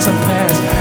what's a past